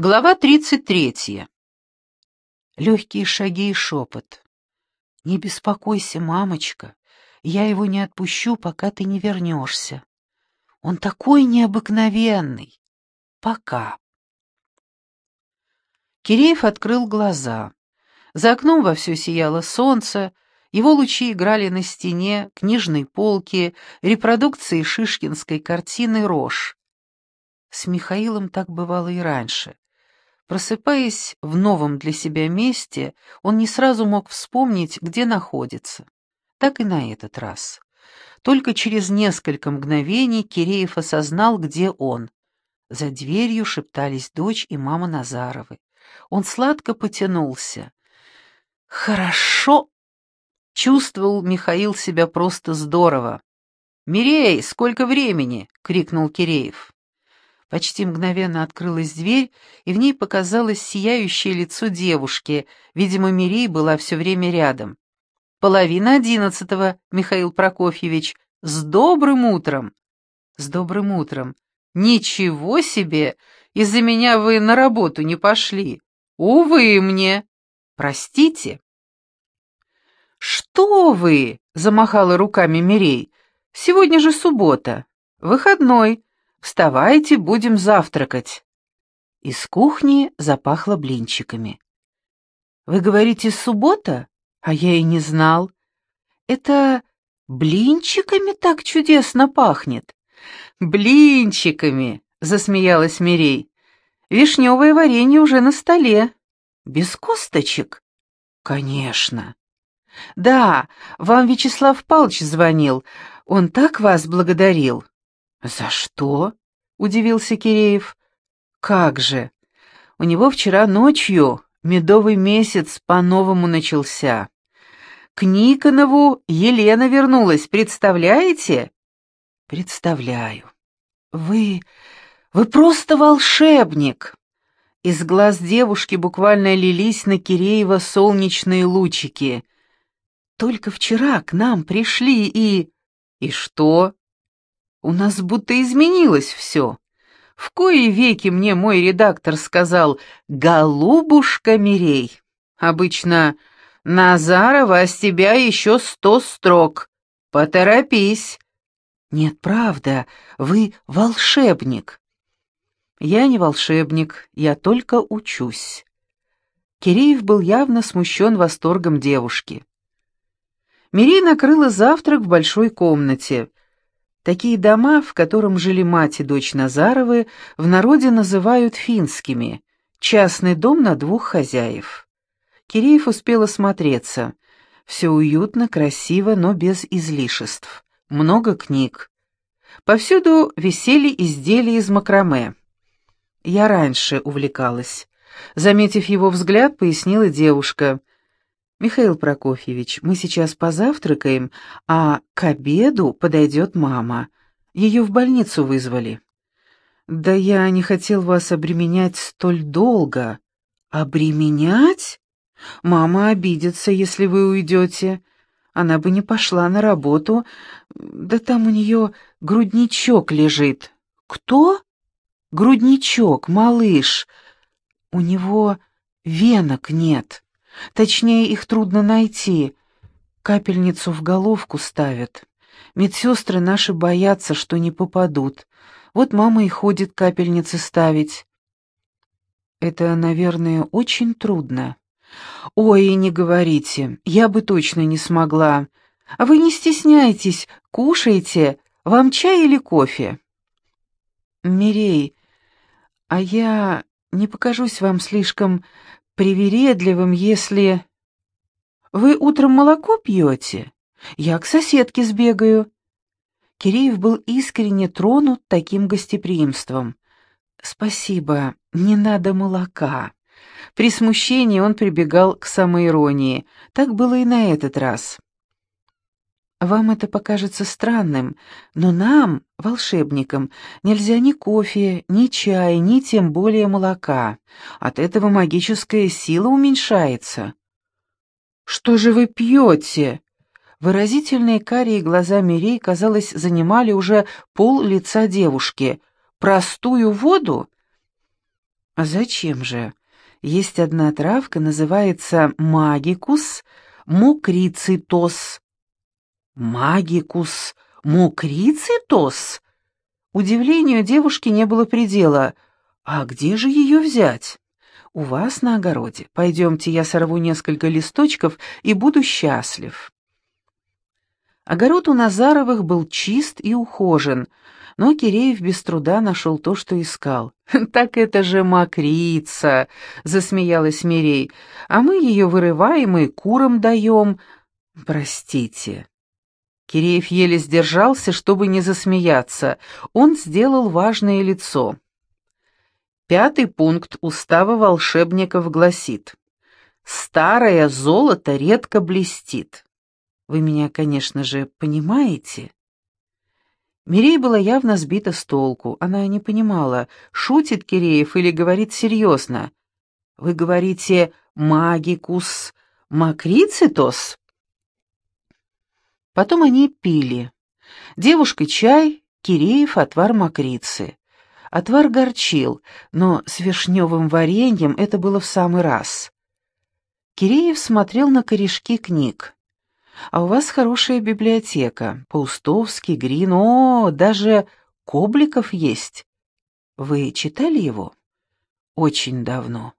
Глава 33. Легкие шаги и шепот. «Не беспокойся, мамочка, я его не отпущу, пока ты не вернешься. Он такой необыкновенный. Пока». Киреев открыл глаза. За окном вовсю сияло солнце, его лучи играли на стене, книжной полке, репродукции шишкинской картины «Рожь». С Михаилом так бывало и раньше. Просыпаясь в новом для себя месте, он не сразу мог вспомнить, где находится. Так и на этот раз. Только через несколько мгновений Киреев осознал, где он. За дверью шептались дочь и мама Назаровы. Он сладко потянулся. «Хорошо!» Чувствовал Михаил себя просто здорово. «Мирей, сколько времени?» — крикнул Киреев. Почти мгновенно открылась дверь, и в ней показалось сияющее лицо девушки. Видимо, Мирей была все время рядом. «Половина одиннадцатого, Михаил Прокофьевич. С добрым утром!» «С добрым утром!» «Ничего себе! Из-за меня вы на работу не пошли. Увы мне! Простите!» «Что вы?» — замахала руками Мирей. «Сегодня же суббота. Выходной. Вставайте, будем завтракать». Из кухни запахло блинчиками. «Вы говорите, суббота? А я и не знал. Это блинчиками так чудесно пахнет?» «Блинчиками!» — засмеялась Мирей. «Вишневое варенье уже на столе. Без косточек?» «Конечно». «Да, вам Вячеслав Павлович звонил. Он так вас благодарил». «За что?» — удивился Киреев. «Как же! У него вчера ночью медовый месяц по-новому начался. К Никонову Елена вернулась, представляете?» «Представляю. Вы... вы просто волшебник!» Из глаз девушки буквально лились на Киреева солнечные лучики. «Только вчера к нам пришли и...» «И что?» У нас будто изменилось все. В кои веки мне мой редактор сказал «Голубушка Мирей». Обычно «Назарова, с тебя еще сто строк. Поторопись». «Нет, правда, вы волшебник». «Я не волшебник, я только учусь». Киреев был явно смущен восторгом девушки. Мирей накрыла завтрак в большой комнате. Такие дома, в котором жили мать и дочь Назаровы, в народе называют финскими. Частный дом на двух хозяев. Киреев успел осмотреться. Все уютно, красиво, но без излишеств. Много книг. Повсюду висели изделия из макраме. Я раньше увлекалась. Заметив его взгляд, пояснила девушка. «Михаил Прокофьевич, мы сейчас позавтракаем, а к обеду подойдет мама. Ее в больницу вызвали». «Да я не хотел вас обременять столь долго». «Обременять? Мама обидится, если вы уйдете. Она бы не пошла на работу. Да там у нее грудничок лежит». «Кто?» «Грудничок, малыш. У него венок нет». Точнее, их трудно найти. Капельницу в головку ставят. Медсестры наши боятся, что не попадут. Вот мама и ходит капельницы ставить. Это, наверное, очень трудно. Ой, не говорите, я бы точно не смогла. А вы не стесняйтесь, кушайте. Вам чай или кофе? Мирей, а я не покажусь вам слишком привередливым, если... Вы утром молоко пьете? Я к соседке сбегаю. Киреев был искренне тронут таким гостеприимством. «Спасибо, не надо молока». При смущении он прибегал к самоиронии. Так было и на этот раз. Вам это покажется странным, но нам, волшебникам, нельзя ни кофе, ни чая, ни тем более молока. От этого магическая сила уменьшается. Что же вы пьете? Выразительные карие глаза Мирей, казалось, занимали уже пол лица девушки. Простую воду? А зачем же? Есть одна травка, называется магикус мукрицитос. Магикус мукрицитос? Удивлению девушки не было предела. А где же ее взять? У вас на огороде. Пойдемте, я сорву несколько листочков и буду счастлив. Огород у Назаровых был чист и ухожен, но Киреев без труда нашел то, что искал. «Так это же мокрица!» — засмеялась Мирей. «А мы ее вырываем и курам даем. Простите». Киреев еле сдержался, чтобы не засмеяться. Он сделал важное лицо. Пятый пункт устава волшебников гласит «Старое золото редко блестит». Вы меня, конечно же, понимаете?» Мирей была явно сбита с толку. Она не понимала, шутит Киреев или говорит серьезно. «Вы говорите «магикус макрицитос»?» Потом они пили. Девушка чай, Киреев отвар макрицы. Отвар горчил, но с вишневым вареньем это было в самый раз. Киреев смотрел на корешки книг. А у вас хорошая библиотека. Паустовский, Грин, о, даже Кобликов есть. Вы читали его? Очень давно.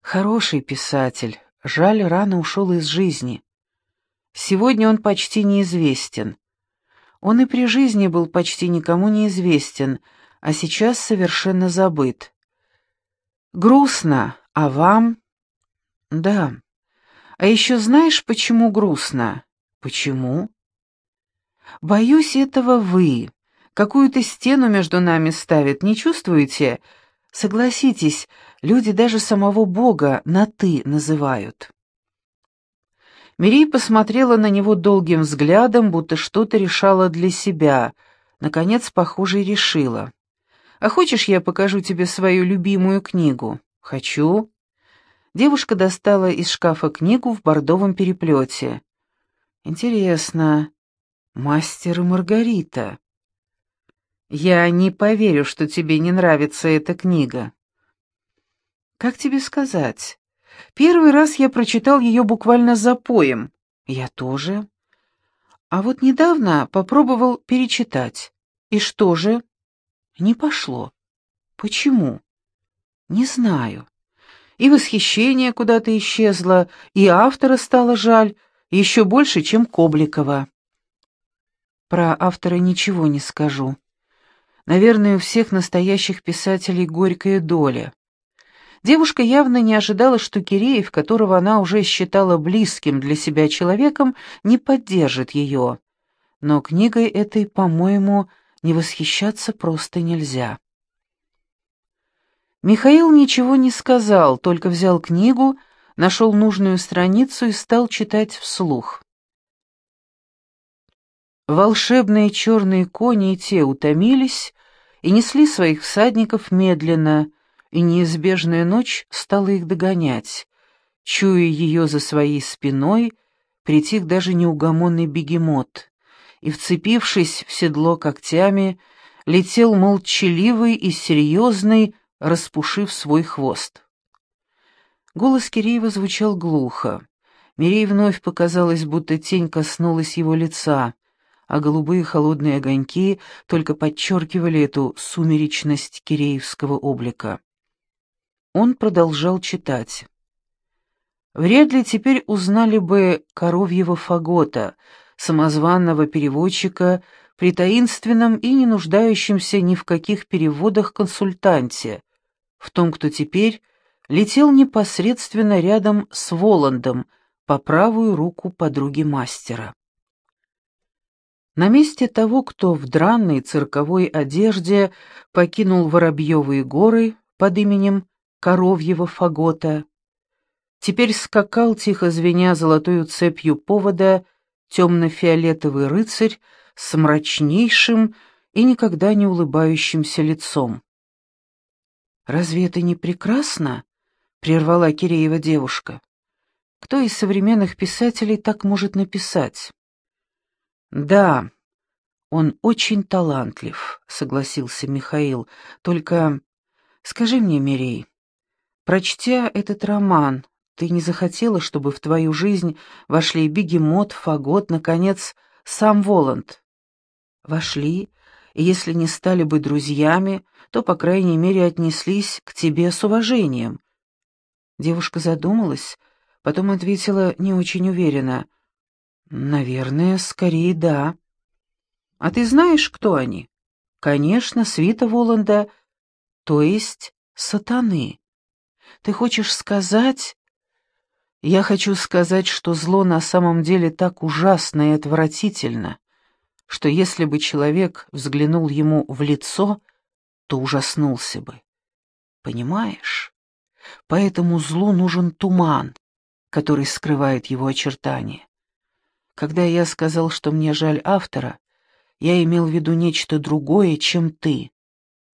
Хороший писатель. Жаль, рано ушел из жизни. Сегодня он почти неизвестен. Он и при жизни был почти никому неизвестен, а сейчас совершенно забыт. Грустно, а вам? Да. А еще знаешь, почему грустно? Почему? Боюсь этого вы. Какую-то стену между нами ставят, не чувствуете? Согласитесь, люди даже самого Бога на «ты» называют. Мирей посмотрела на него долгим взглядом, будто что-то решала для себя. Наконец, похоже, решила. «А хочешь, я покажу тебе свою любимую книгу?» «Хочу». Девушка достала из шкафа книгу в бордовом переплете. «Интересно, мастер и Маргарита?» «Я не поверю, что тебе не нравится эта книга». «Как тебе сказать? Первый раз я прочитал ее буквально за поем. Я тоже. А вот недавно попробовал перечитать. И что же? Не пошло. Почему? Не знаю и восхищение куда-то исчезло, и автора стало жаль, еще больше, чем Кобликова. Про автора ничего не скажу. Наверное, у всех настоящих писателей горькая доля. Девушка явно не ожидала, что Киреев, которого она уже считала близким для себя человеком, не поддержит ее. Но книгой этой, по-моему, не восхищаться просто нельзя. Михаил ничего не сказал, только взял книгу, нашел нужную страницу и стал читать вслух. Волшебные черные кони и те утомились и несли своих всадников медленно, и неизбежная ночь стала их догонять. Чуя ее за своей спиной, притих даже неугомонный бегемот, и, вцепившись в седло когтями, летел молчаливый и серьезный, распушив свой хвост. Голос Киреева звучал глухо. Мирей вновь показалось, будто тень коснулась его лица, а голубые холодные огоньки только подчеркивали эту сумеречность киреевского облика. Он продолжал читать. Вряд ли теперь узнали бы коровьего фагота, самозванного переводчика при таинственном и не нуждающемся ни в каких переводах консультанте, в том, кто теперь летел непосредственно рядом с Воландом по правую руку подруги мастера. На месте того, кто в дранной цирковой одежде покинул Воробьевые горы под именем Коровьего Фагота, теперь скакал, тихо звеня золотою цепью повода, темно-фиолетовый рыцарь с мрачнейшим и никогда не улыбающимся лицом. «Разве это не прекрасно?» — прервала Киреева девушка. «Кто из современных писателей так может написать?» «Да, он очень талантлив», — согласился Михаил. «Только скажи мне, Мирей, Прочтя этот роман, ты не захотела, чтобы в твою жизнь вошли бегемот, фагот, наконец, сам Воланд? Вошли, и если не стали бы друзьями, то, по крайней мере, отнеслись к тебе с уважением. Девушка задумалась, потом ответила не очень уверенно. «Наверное, скорее да». «А ты знаешь, кто они?» «Конечно, свита Воланда, то есть сатаны. Ты хочешь сказать...» «Я хочу сказать, что зло на самом деле так ужасно и отвратительно, что если бы человек взглянул ему в лицо, то ужаснулся бы. Понимаешь? Поэтому злу нужен туман, который скрывает его очертания. Когда я сказал, что мне жаль автора, я имел в виду нечто другое, чем ты.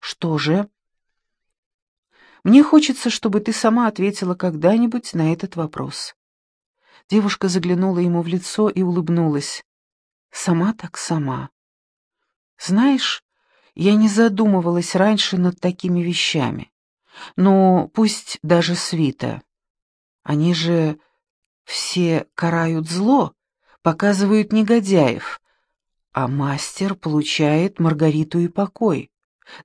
Что же? Мне хочется, чтобы ты сама ответила когда-нибудь на этот вопрос. Девушка заглянула ему в лицо и улыбнулась. Сама так сама. Знаешь, я не задумывалась раньше над такими вещами. Но пусть даже свита. Они же все карают зло, показывают негодяев, а мастер получает Маргариту и покой.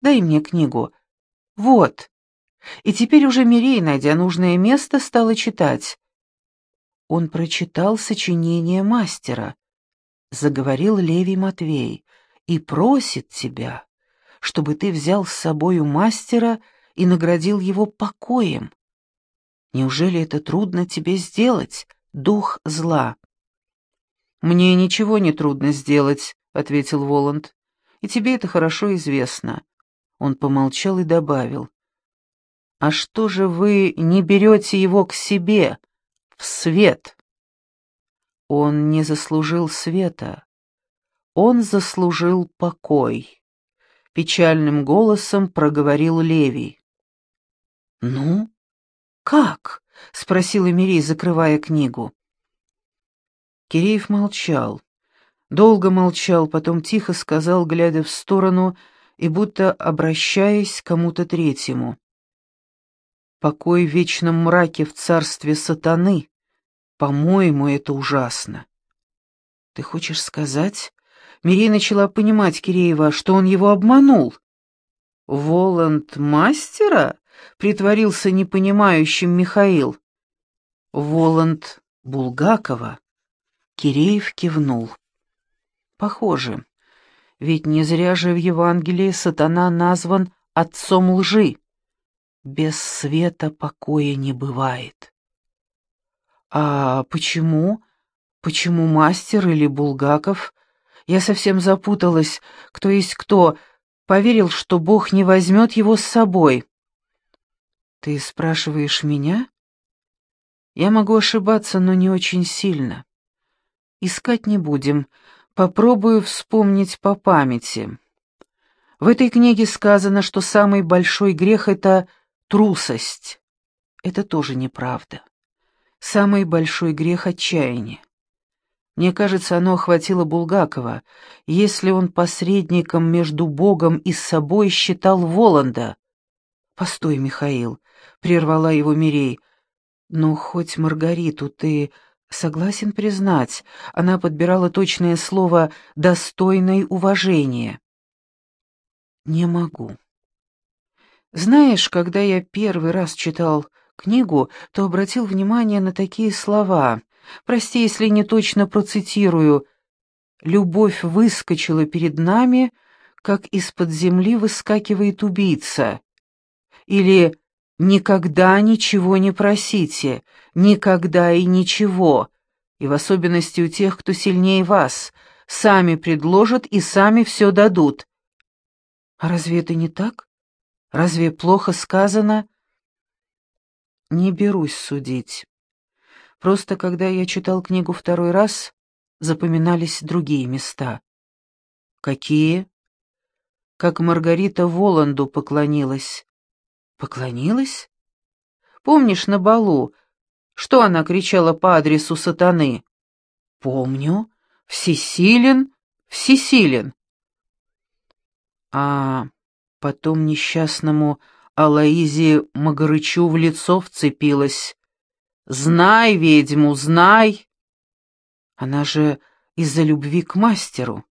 Дай мне книгу. Вот. И теперь уже Мирей, найдя нужное место, стала читать. Он прочитал сочинение мастера, заговорил Левий Матвей, и просит тебя, чтобы ты взял с собою мастера и наградил его покоем. Неужели это трудно тебе сделать, дух зла? «Мне ничего не трудно сделать», — ответил Воланд. «И тебе это хорошо известно». Он помолчал и добавил. «А что же вы не берете его к себе, в свет?» Он не заслужил света. Он заслужил покой. Печальным голосом проговорил Левий. «Ну, как?» — спросила Мирей, закрывая книгу. Киреев молчал. Долго молчал, потом тихо сказал, глядя в сторону и будто обращаясь к кому-то третьему. «Покой в вечном мраке в царстве сатаны. По-моему, это ужасно». «Ты хочешь сказать?» Мирей начала понимать Киреева, что он его обманул. «Воланд мастера?» — притворился непонимающим Михаил. «Воланд Булгакова?» Киреев кивнул. Похоже, ведь не зря же в Евангелии сатана назван отцом лжи. Без света покоя не бывает. А почему? Почему мастер или Булгаков? Я совсем запуталась, кто есть кто, поверил, что Бог не возьмет его с собой. Ты спрашиваешь меня? Я могу ошибаться, но не очень сильно. Искать не будем. Попробую вспомнить по памяти. В этой книге сказано, что самый большой грех — это трусость. Это тоже неправда. Самый большой грех — отчаяние. Мне кажется, оно охватило Булгакова, если он посредником между Богом и собой считал Воланда. «Постой, Михаил», — прервала его Мирей, — «но хоть Маргариту ты Согласен признать, она подбирала точное слово «достойное уважение». Не могу. Знаешь, когда я первый раз читал книгу, то обратил внимание на такие слова. Прости, если не точно процитирую. «Любовь выскочила перед нами, как из-под земли выскакивает убийца». Или Никогда ничего не просите, никогда и ничего, и в особенности у тех, кто сильнее вас, сами предложат и сами все дадут. А разве это не так? Разве плохо сказано? Не берусь судить. Просто когда я читал книгу второй раз, запоминались другие места. Какие? Как Маргарита Воланду поклонилась Поклонилась? Помнишь на балу, что она кричала по адресу сатаны? Помню. Всесилен, всесилен. А потом несчастному а Лаизе Магарычу в лицо вцепилась. «Знай ведьму, знай!» Она же из-за любви к мастеру.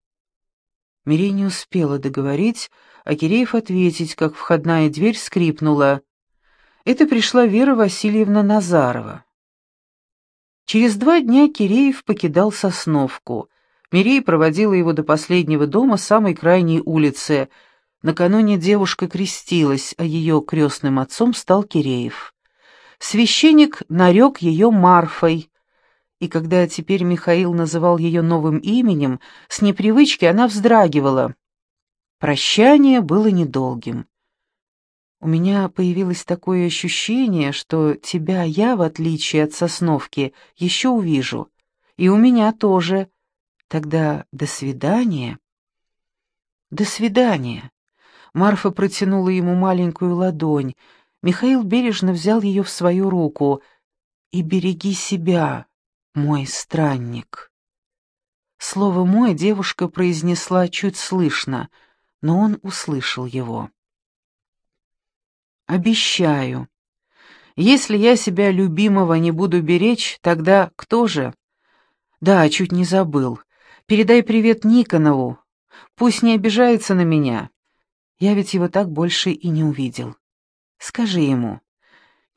Мирей не успела договорить, а Киреев ответить, как входная дверь скрипнула. Это пришла Вера Васильевна Назарова. Через два дня Киреев покидал Сосновку. Мирей проводила его до последнего дома самой крайней улицы. Накануне девушка крестилась, а ее крестным отцом стал Киреев. Священник нарек ее Марфой, и когда теперь Михаил называл ее новым именем, с непривычки она вздрагивала. Прощание было недолгим. У меня появилось такое ощущение, что тебя я, в отличие от Сосновки, еще увижу. И у меня тоже. Тогда до свидания. До свидания. Марфа протянула ему маленькую ладонь. Михаил бережно взял ее в свою руку. «И береги себя, мой странник». Слово «мой» девушка произнесла чуть слышно, но он услышал его. «Обещаю. Если я себя любимого не буду беречь, тогда кто же?» «Да, чуть не забыл. Передай привет Никонову. Пусть не обижается на меня. Я ведь его так больше и не увидел. Скажи ему,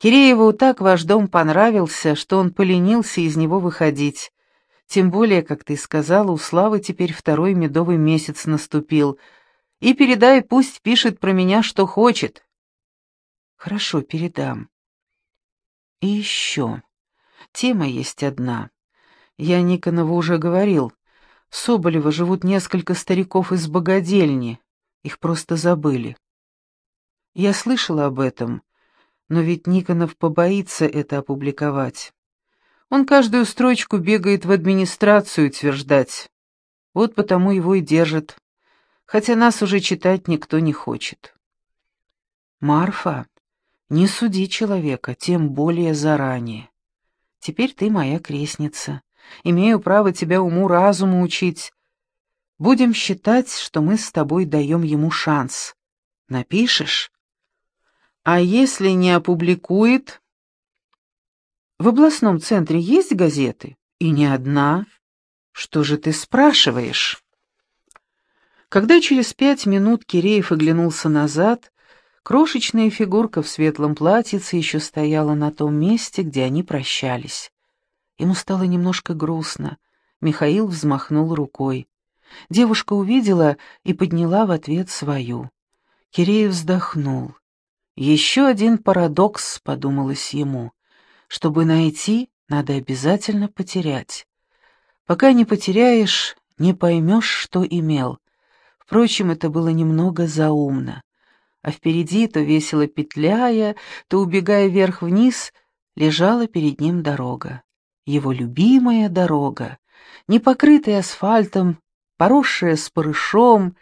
Кирееву так ваш дом понравился, что он поленился из него выходить. Тем более, как ты сказала, у Славы теперь второй медовый месяц наступил. И передай, пусть пишет про меня, что хочет. Хорошо, передам. И еще. Тема есть одна. Я Никонову уже говорил. В Соболево живут несколько стариков из богадельни. Их просто забыли. Я слышала об этом, но ведь Никонов побоится это опубликовать. Он каждую строчку бегает в администрацию утверждать. Вот потому его и держат. Хотя нас уже читать никто не хочет. Марфа, не суди человека, тем более заранее. Теперь ты моя крестница. Имею право тебя уму-разуму учить. Будем считать, что мы с тобой даем ему шанс. Напишешь? А если не опубликует? В областном центре есть газеты? И не одна. Что же ты спрашиваешь? Когда через пять минут Киреев оглянулся назад, крошечная фигурка в светлом платьице еще стояла на том месте, где они прощались. Ему стало немножко грустно. Михаил взмахнул рукой. Девушка увидела и подняла в ответ свою. Киреев вздохнул. Еще один парадокс, подумалось ему. Чтобы найти, надо обязательно потерять. Пока не потеряешь, не поймешь, что имел. Впрочем, это было немного заумно. А впереди, то весело петляя, то убегая вверх-вниз, лежала перед ним дорога. Его любимая дорога, не покрытая асфальтом, поросшая спорышом,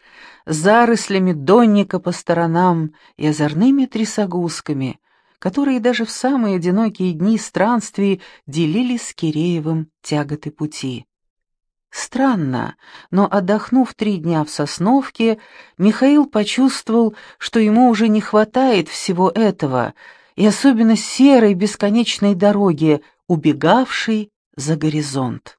зарослями донника по сторонам и озорными трясогузками, которые даже в самые одинокие дни странствий делили с Киреевым тяготы пути. Странно, но отдохнув три дня в Сосновке, Михаил почувствовал, что ему уже не хватает всего этого, и особенно серой бесконечной дороги, убегавшей за горизонт.